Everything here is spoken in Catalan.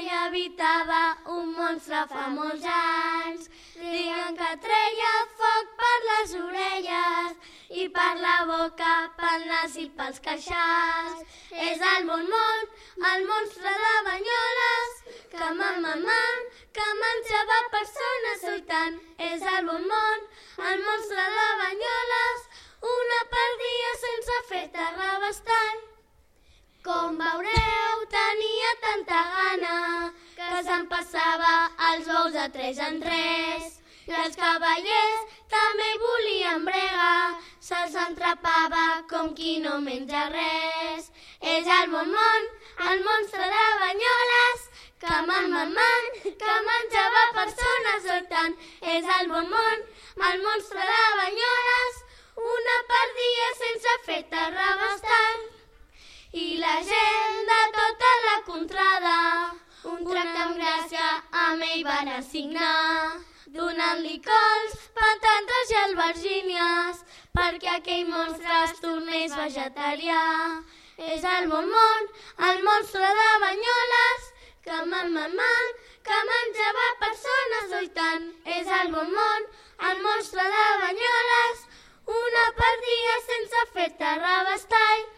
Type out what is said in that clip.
hi habitava un monstre fa molts anys. Diuen que treia foc per les orelles i per la boca, pel nas i pels queixals. És el bon món, el monstre de Banyoles, que man, man, que menjava persones, oi tant. És el bon món, el monstre de Banyoles, una per dia sense fer terrabastall. Que se'n passava els bous de tres en tres. I els cavallers també hi volien brega, se'ls entrapava com qui no menja res. És el bon món, el monstre de Banyoles, que man, man, man, que menjava persones, oi tant. És el bon món, el monstre de Banyoles, ell van assignar, donant-li cols, patates i albergínies perquè aquell monstre es tornés vegetarià. És el bon món, el monstre de Banyoles, que man, man, man, que menjava persones, oi tant. És el bon món, el monstre de Banyoles, una per dia sense fer terrabastall.